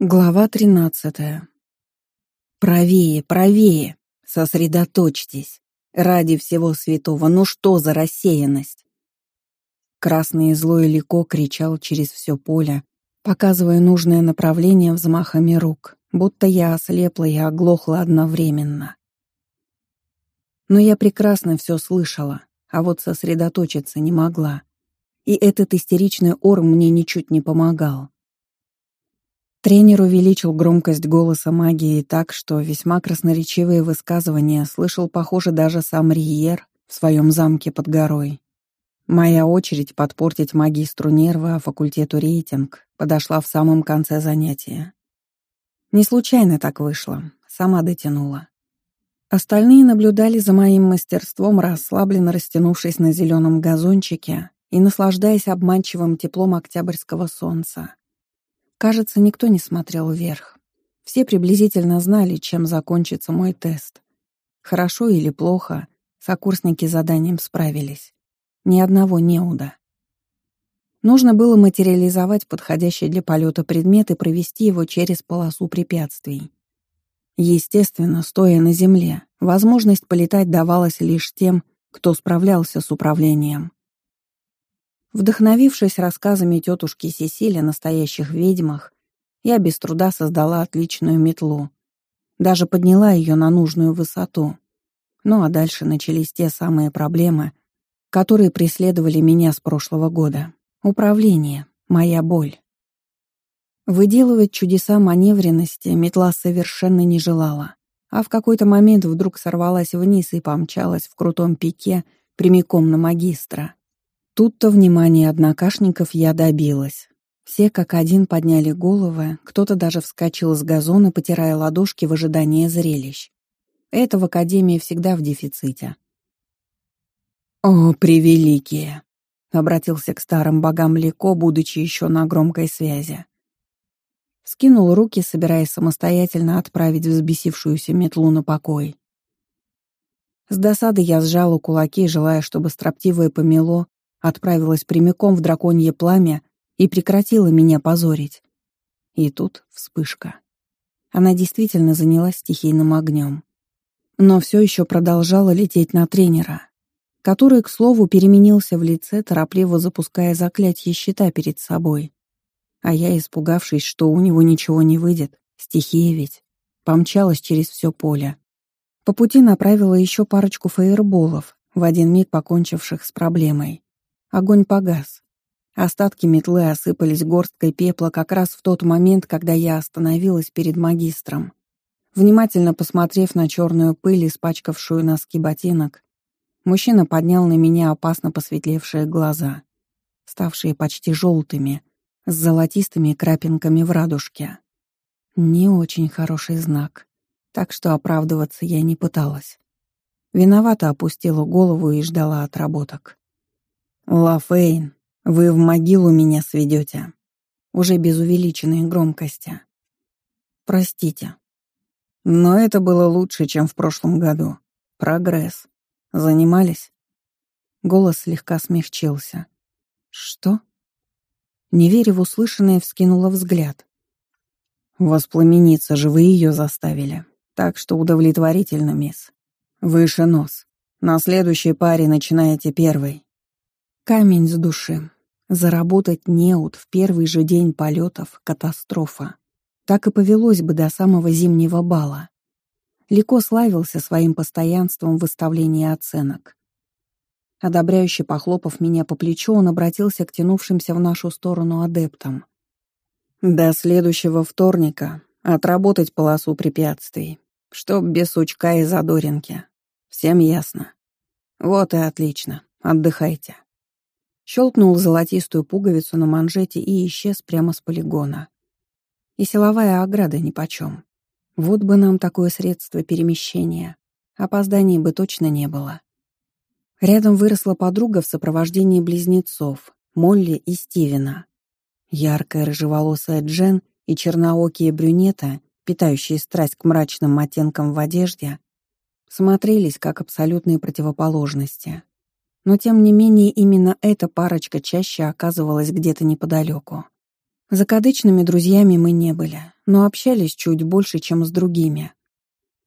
Глава 13. Правее, правее, сосредоточьтесь. Ради всего святого, ну что за рассеянность? Красный и злой Лико кричал через все поле, показывая нужное направление взмахами рук, будто я ослепла и оглохла одновременно. Но я прекрасно все слышала, а вот сосредоточиться не могла. И этот истеричный ор мне ничуть не помогал. Тренер увеличил громкость голоса магии так, что весьма красноречивые высказывания слышал, похоже, даже сам Риер в своем замке под горой. Моя очередь подпортить магистру нерва, а факультету рейтинг, подошла в самом конце занятия. Не случайно так вышло, сама дотянула. Остальные наблюдали за моим мастерством, расслабленно растянувшись на зеленом газончике и наслаждаясь обманчивым теплом октябрьского солнца. Кажется, никто не смотрел вверх. Все приблизительно знали, чем закончится мой тест. Хорошо или плохо, сокурсники с заданием справились. Ни одного неуда. Нужно было материализовать подходящий для полета предмет и провести его через полосу препятствий. Естественно, стоя на земле, возможность полетать давалась лишь тем, кто справлялся с управлением. Вдохновившись рассказами тетушки Сесили о настоящих ведьмах, я без труда создала отличную метлу. Даже подняла ее на нужную высоту. Ну а дальше начались те самые проблемы, которые преследовали меня с прошлого года. Управление, моя боль. Выделывать чудеса маневренности метла совершенно не желала, а в какой-то момент вдруг сорвалась вниз и помчалась в крутом пике прямиком на магистра. Тут-то внимание однокашников я добилась. Все как один подняли головы, кто-то даже вскочил с газона, потирая ладошки в ожидании зрелищ. Это в Академии всегда в дефиците. «О, превеликие!» — обратился к старым богам Лико, будучи еще на громкой связи. Скинул руки, собираясь самостоятельно отправить взбесившуюся метлу на покой. С досады я сжала кулаки, желая, чтобы строптивое помело отправилась прямиком в драконье пламя и прекратила меня позорить. И тут вспышка. Она действительно занялась стихийным огнем. Но все еще продолжала лететь на тренера, который, к слову, переменился в лице, торопливо запуская заклятие щита перед собой. А я, испугавшись, что у него ничего не выйдет, стихия ведь, помчалась через все поле. По пути направила еще парочку фаерболов, в один миг покончивших с проблемой. Огонь погас. Остатки метлы осыпались горсткой пепла как раз в тот момент, когда я остановилась перед магистром. Внимательно посмотрев на черную пыль, испачкавшую носки ботинок, мужчина поднял на меня опасно посветлевшие глаза, ставшие почти желтыми, с золотистыми крапинками в радужке. Не очень хороший знак, так что оправдываться я не пыталась. Виновато опустила голову и ждала отработок. «Лафейн, вы в могилу меня сведете. Уже без увеличенной громкости. Простите. Но это было лучше, чем в прошлом году. Прогресс. Занимались?» Голос слегка смягчился. «Что?» Не веря в услышанное, вскинула взгляд. «Воспламениться же вы ее заставили. Так что удовлетворительно, мисс. Выше нос. На следующей паре начинаете первый. Камень с души. Заработать неуд в первый же день полетов — катастрофа. Так и повелось бы до самого зимнего бала. Лико славился своим постоянством в выставлении оценок. Одобряюще похлопав меня по плечу, он обратился к тянувшимся в нашу сторону адептам. «До следующего вторника отработать полосу препятствий, чтоб без сучка и задоринки. Всем ясно. Вот и отлично. Отдыхайте». щелкнул золотистую пуговицу на манжете и исчез прямо с полигона. И силовая ограда нипочем. Вот бы нам такое средство перемещения. Опозданий бы точно не было. Рядом выросла подруга в сопровождении близнецов, Молли и Стивена. Яркая рыжеволосая Джен и черноокие брюнета, питающие страсть к мрачным оттенкам в одежде, смотрелись как абсолютные противоположности. но тем не менее именно эта парочка чаще оказывалась где-то неподалеку. Закадычными друзьями мы не были, но общались чуть больше, чем с другими.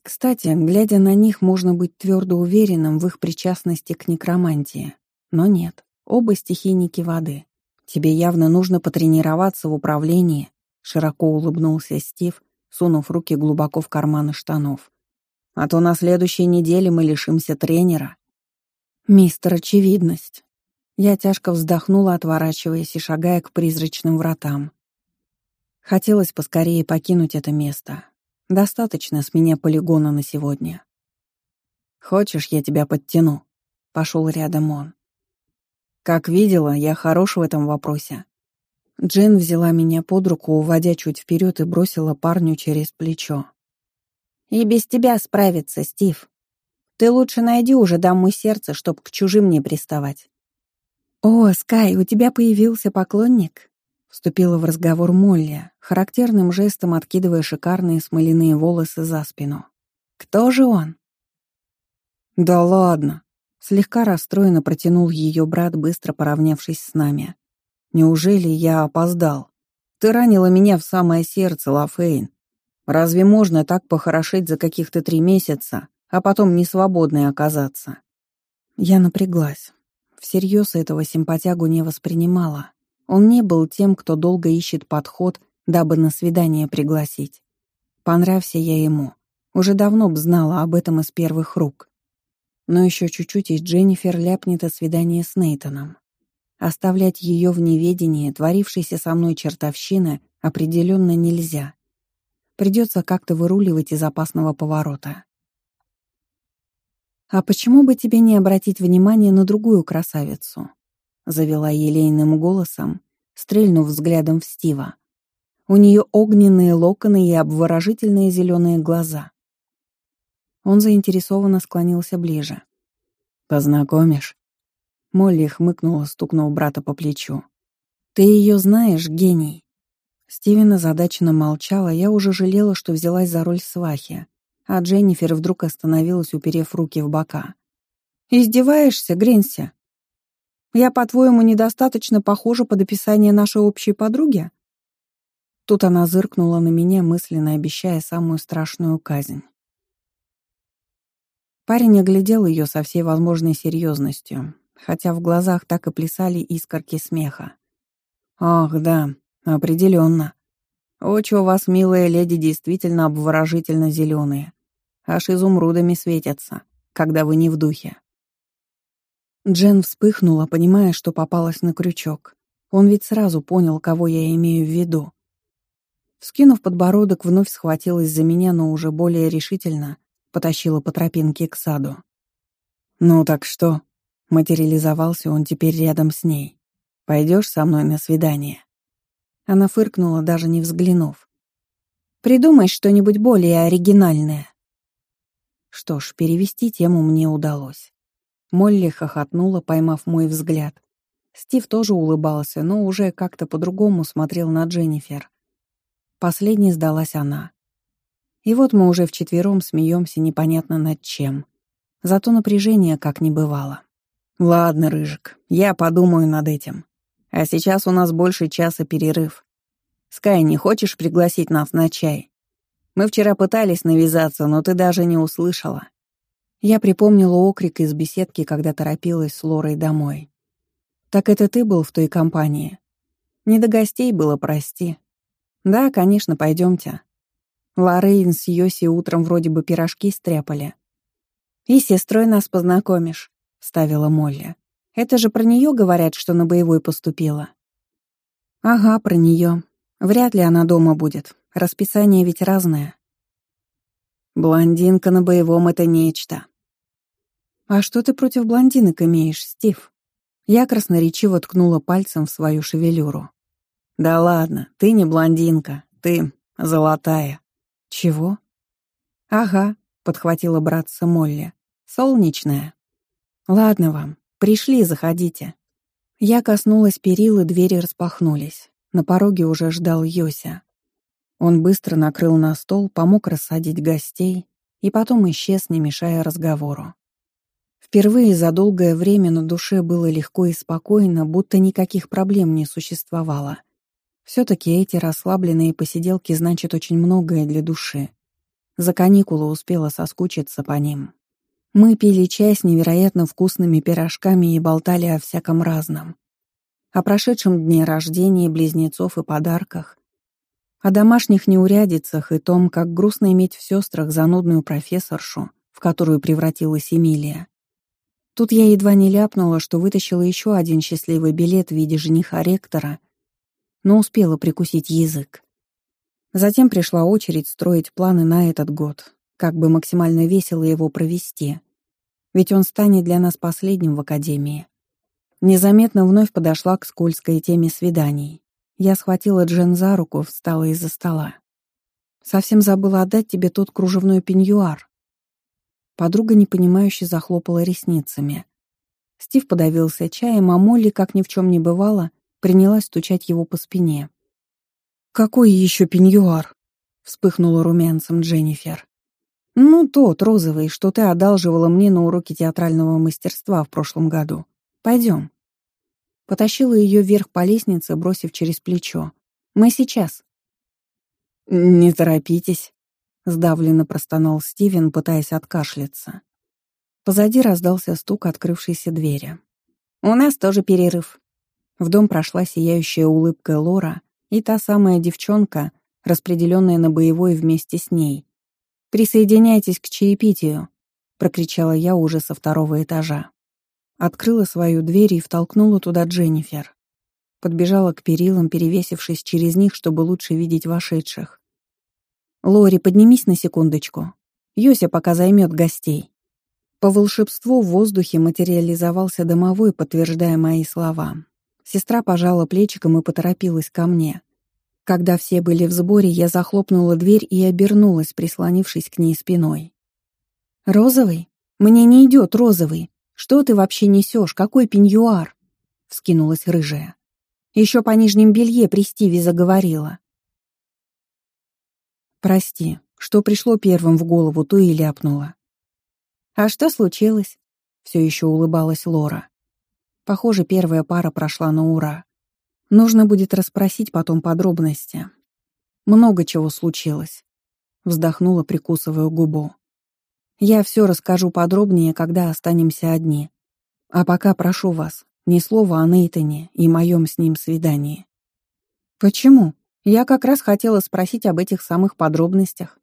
Кстати, глядя на них, можно быть твердо уверенным в их причастности к некромантии. Но нет, оба стихийники воды. Тебе явно нужно потренироваться в управлении, широко улыбнулся Стив, сунув руки глубоко в карманы штанов. А то на следующей неделе мы лишимся тренера. Мистер Очевидность. Я тяжко вздохнула, отворачиваясь и шагая к призрачным вратам. Хотелось поскорее покинуть это место. Достаточно с меня полигона на сегодня. «Хочешь, я тебя подтяну?» — пошел рядом он. «Как видела, я хорош в этом вопросе». Джен взяла меня под руку, уводя чуть вперед и бросила парню через плечо. «И без тебя справится, Стив. Ты лучше найди уже даму сердца, чтоб к чужим не приставать». «О, Скай, у тебя появился поклонник?» Вступила в разговор Молли, характерным жестом откидывая шикарные смоляные волосы за спину. «Кто же он?» «Да ладно!» Слегка расстроенно протянул ее брат, быстро поравнявшись с нами. «Неужели я опоздал? Ты ранила меня в самое сердце, Лафейн. Разве можно так похорошеть за каких-то три месяца, а потом несвободной оказаться. Я напряглась. Всерьез этого симпатягу не воспринимала. Он не был тем, кто долго ищет подход, дабы на свидание пригласить. Понравься я ему. Уже давно б знала об этом из первых рук. Но еще чуть-чуть, и Дженнифер ляпнет о свидании с Нейтоном. Оставлять ее в неведении, творившейся со мной чертовщины, определенно нельзя. Придется как-то выруливать из опасного поворота. «А почему бы тебе не обратить внимание на другую красавицу?» завела елейным голосом, стрельнув взглядом в Стива. У нее огненные локоны и обворожительные зеленые глаза. Он заинтересованно склонился ближе. «Познакомишь?» Молли хмыкнула, стукнув брата по плечу. «Ты ее знаешь, гений?» Стивен озадаченно молчала, я уже жалела, что взялась за роль свахи, а Дженнифер вдруг остановилась, уперев руки в бока. «Издеваешься, Гринся? Я, по-твоему, недостаточно похожа под описание нашей общей подруги?» Тут она зыркнула на меня, мысленно обещая самую страшную казнь. Парень оглядел ее со всей возможной серьезностью, хотя в глазах так и плясали искорки смеха. «Ах, да, определенно», Очи у вас, милая леди, действительно обворожительно зеленые аж изумрудами светятся, когда вы не в духе. Джен вспыхнула, понимая, что попалась на крючок. Он ведь сразу понял, кого я имею в виду. Вскинув подбородок, вновь схватилась за меня, но уже более решительно потащила по тропинке к саду. «Ну так что?» — материализовался он теперь рядом с ней. «Пойдешь со мной на свидание?» Она фыркнула, даже не взглянув. «Придумай что-нибудь более оригинальное». Что ж, перевести тему мне удалось. Молли хохотнула, поймав мой взгляд. Стив тоже улыбался, но уже как-то по-другому смотрел на Дженнифер. Последней сдалась она. И вот мы уже вчетвером смеемся непонятно над чем. Зато напряжение как не бывало. «Ладно, Рыжик, я подумаю над этим. А сейчас у нас больше часа перерыв. Скай, не хочешь пригласить нас на чай?» Мы вчера пытались навязаться, но ты даже не услышала». Я припомнила окрик из беседки, когда торопилась с Лорой домой. «Так это ты был в той компании?» «Не до гостей было, прости». «Да, конечно, пойдемте». Лорейн с Йоси утром вроде бы пирожки стряпали. «И с сестрой нас познакомишь», — ставила Молли. «Это же про нее говорят, что на боевой поступила». «Ага, про нее. Вряд ли она дома будет расписание ведь разное. Блондинка на боевом — это нечто. А что ты против блондинок имеешь, Стив? Я красноречиво ткнула пальцем в свою шевелюру. Да ладно, ты не блондинка, ты золотая. Чего? Ага, подхватила братца Молли. Солнечная. Ладно вам, пришли, заходите. Я коснулась перил, и двери распахнулись. На пороге уже ждал Йося. Он быстро накрыл на стол, помог рассадить гостей и потом исчез, не мешая разговору. Впервые за долгое время на душе было легко и спокойно, будто никаких проблем не существовало. Все-таки эти расслабленные посиделки значат очень многое для души. За каникулы успела соскучиться по ним. Мы пили чай с невероятно вкусными пирожками и болтали о всяком разном. О прошедшем дне рождения, близнецов и подарках, о домашних неурядицах и том, как грустно иметь в сестрах занудную профессоршу, в которую превратилась Эмилия. Тут я едва не ляпнула, что вытащила еще один счастливый билет в виде жениха ректора, но успела прикусить язык. Затем пришла очередь строить планы на этот год, как бы максимально весело его провести. Ведь он станет для нас последним в Академии. Незаметно вновь подошла к скользкой теме свиданий. Я схватила Джен за руку, встала из-за стола. «Совсем забыла отдать тебе тот кружевной пеньюар». Подруга непонимающе захлопала ресницами. Стив подавился чаем, а Молли, как ни в чем не бывало, принялась стучать его по спине. «Какой еще пеньюар?» — вспыхнула румянцем Дженнифер. «Ну, тот розовый, что ты одалживала мне на уроке театрального мастерства в прошлом году. Пойдем». потащила ее вверх по лестнице, бросив через плечо. «Мы сейчас». «Не торопитесь», — сдавленно простонал Стивен, пытаясь откашляться. Позади раздался стук открывшейся двери. «У нас тоже перерыв». В дом прошла сияющая улыбка Лора и та самая девчонка, распределенная на боевой вместе с ней. «Присоединяйтесь к чаепитию», — прокричала я уже со второго этажа открыла свою дверь и втолкнула туда Дженнифер. Подбежала к перилам, перевесившись через них, чтобы лучше видеть вошедших. «Лори, поднимись на секундочку. Йося пока займет гостей». По волшебству в воздухе материализовался домовой, подтверждая мои слова. Сестра пожала плечиком и поторопилась ко мне. Когда все были в сборе, я захлопнула дверь и обернулась, прислонившись к ней спиной. «Розовый? Мне не идет розовый!» Что ты вообще несешь? Какой пеньюар?» — вскинулась рыжая. Еще по нижнем белье при Стиве заговорила. «Прости, что пришло первым в голову, то и ляпнула». «А что случилось?» — все еще улыбалась Лора. Похоже, первая пара прошла на ура. Нужно будет расспросить потом подробности. Много чего случилось. Вздохнула, прикусывая губу. Я все расскажу подробнее, когда останемся одни. А пока прошу вас, ни слова о Нейтане и моем с ним свидании. Почему? Я как раз хотела спросить об этих самых подробностях.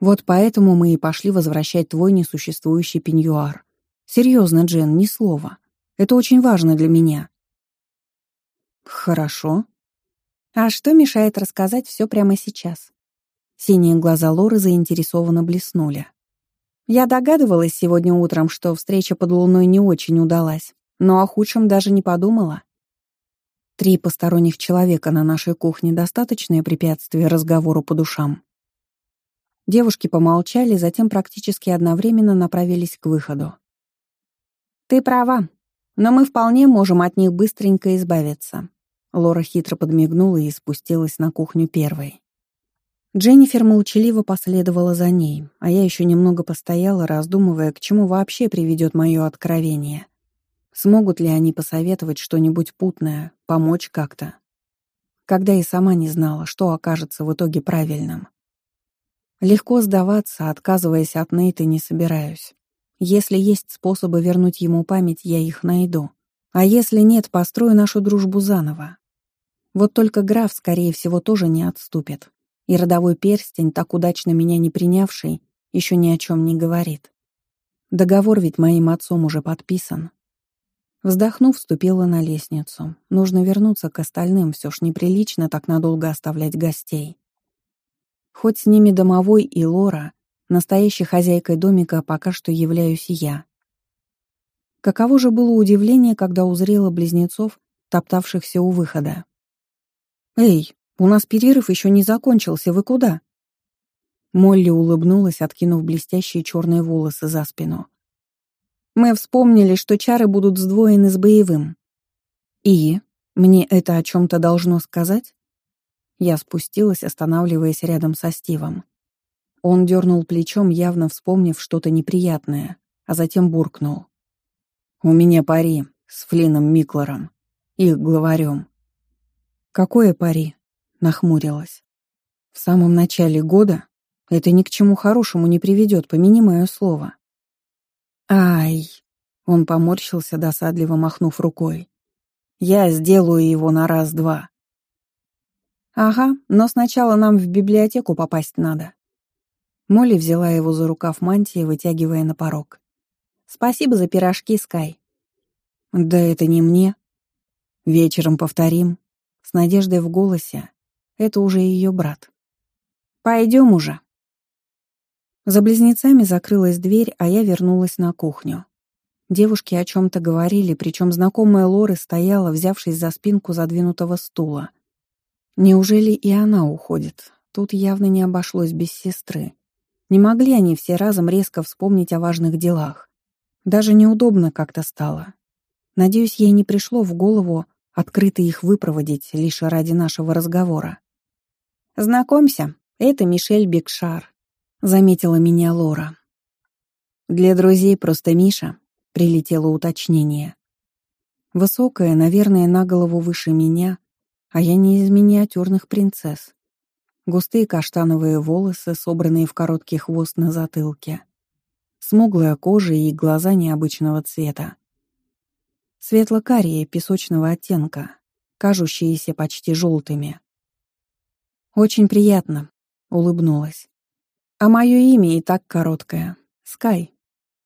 Вот поэтому мы и пошли возвращать твой несуществующий пеньюар. Серьезно, Джен, ни слова. Это очень важно для меня. Хорошо. А что мешает рассказать все прямо сейчас? Синие глаза Лоры заинтересованно блеснули. Я догадывалась сегодня утром, что встреча под луной не очень удалась, но о худшем даже не подумала. Три посторонних человека на нашей кухне — достаточное препятствие разговору по душам. Девушки помолчали, затем практически одновременно направились к выходу. «Ты права, но мы вполне можем от них быстренько избавиться». Лора хитро подмигнула и спустилась на кухню первой. Дженнифер молчаливо последовала за ней, а я еще немного постояла, раздумывая, к чему вообще приведет мое откровение. Смогут ли они посоветовать что-нибудь путное, помочь как-то? Когда и сама не знала, что окажется в итоге правильным. Легко сдаваться, отказываясь от Нейта, не собираюсь. Если есть способы вернуть ему память, я их найду. А если нет, построю нашу дружбу заново. Вот только граф, скорее всего, тоже не отступит и родовой перстень, так удачно меня не принявший, еще ни о чем не говорит. Договор ведь моим отцом уже подписан. Вздохнув, вступила на лестницу. Нужно вернуться к остальным, все ж неприлично так надолго оставлять гостей. Хоть с ними домовой и Лора, настоящей хозяйкой домика пока что являюсь я. Каково же было удивление, когда узрела близнецов, топтавшихся у выхода. «Эй, у нас перерыв еще не закончился, вы куда?» Молли улыбнулась, откинув блестящие черные волосы за спину. «Мы вспомнили, что чары будут сдвоены с боевым. И мне это о чем-то должно сказать?» Я спустилась, останавливаясь рядом со Стивом. Он дернул плечом, явно вспомнив что-то неприятное, а затем буркнул. «У меня пари с Флином Миклором, их главарем». «Какое пари?» нахмурилась. В самом начале года это ни к чему хорошему не приведет, помяни мое слово. Ай! Он поморщился, досадливо махнув рукой. Я сделаю его на раз-два. Ага, но сначала нам в библиотеку попасть надо. Молли взяла его за рукав мантии, вытягивая на порог. Спасибо за пирожки, Скай. Да это не мне. Вечером повторим. С надеждой в голосе это уже ее брат. «Пойдем уже». За близнецами закрылась дверь, а я вернулась на кухню. Девушки о чем-то говорили, причем знакомая Лоры стояла, взявшись за спинку задвинутого стула. Неужели и она уходит? Тут явно не обошлось без сестры. Не могли они все разом резко вспомнить о важных делах. Даже неудобно как-то стало. Надеюсь, ей не пришло в голову, открыто их выпроводить лишь ради нашего разговора. «Знакомься, это Мишель Бекшар», — заметила меня Лора. «Для друзей просто Миша», — прилетело уточнение. Высокая, наверное, на голову выше меня, а я не из миниатюрных принцесс. Густые каштановые волосы, собранные в короткий хвост на затылке. Смуглая кожа и глаза необычного цвета светло-карие песочного оттенка, кажущиеся почти желтыми. «Очень приятно», — улыбнулась. «А мое имя и так короткое. Скай.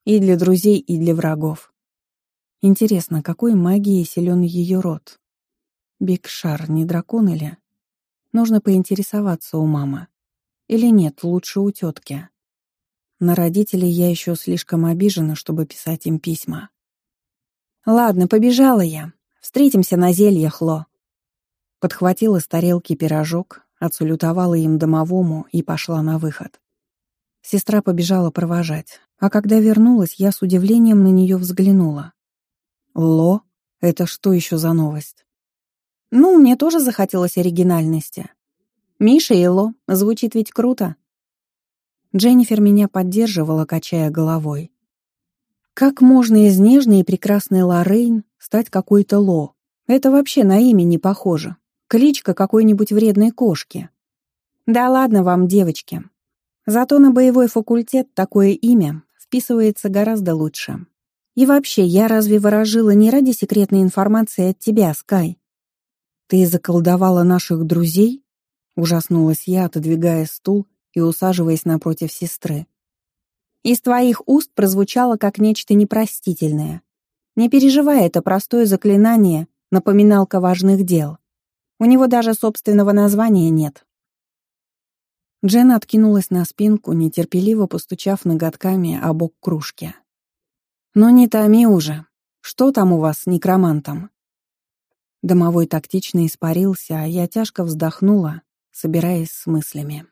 И для друзей, и для врагов. Интересно, какой магией силен ее род? Бигшар не дракон или? Нужно поинтересоваться у мамы. Или нет, лучше у тетки. На родителей я еще слишком обижена, чтобы писать им письма. «Ладно, побежала я. Встретимся на зелье, Хло». Подхватила с тарелки пирожок, отсулютовала им домовому и пошла на выход. Сестра побежала провожать, а когда вернулась, я с удивлением на нее взглянула. «Ло? Это что еще за новость?» «Ну, мне тоже захотелось оригинальности. Миша и Ло, звучит ведь круто». Дженнифер меня поддерживала, качая головой. Как можно из нежной и прекрасной Лоррейн стать какой-то Ло? Это вообще на имя не похоже. Кличка какой-нибудь вредной кошки. Да ладно вам, девочки. Зато на боевой факультет такое имя вписывается гораздо лучше. И вообще, я разве выражила не ради секретной информации от тебя, Скай? Ты заколдовала наших друзей? Ужаснулась я, отодвигая стул и усаживаясь напротив сестры. Из твоих уст прозвучало как нечто непростительное. Не переживай это простое заклинание, напоминалка важных дел. У него даже собственного названия нет. Джен откинулась на спинку, нетерпеливо постучав ноготками о бок кружки. Но «Ну, не томи уже. Что там у вас с некромантом?» Домовой тактично испарился, а я тяжко вздохнула, собираясь с мыслями.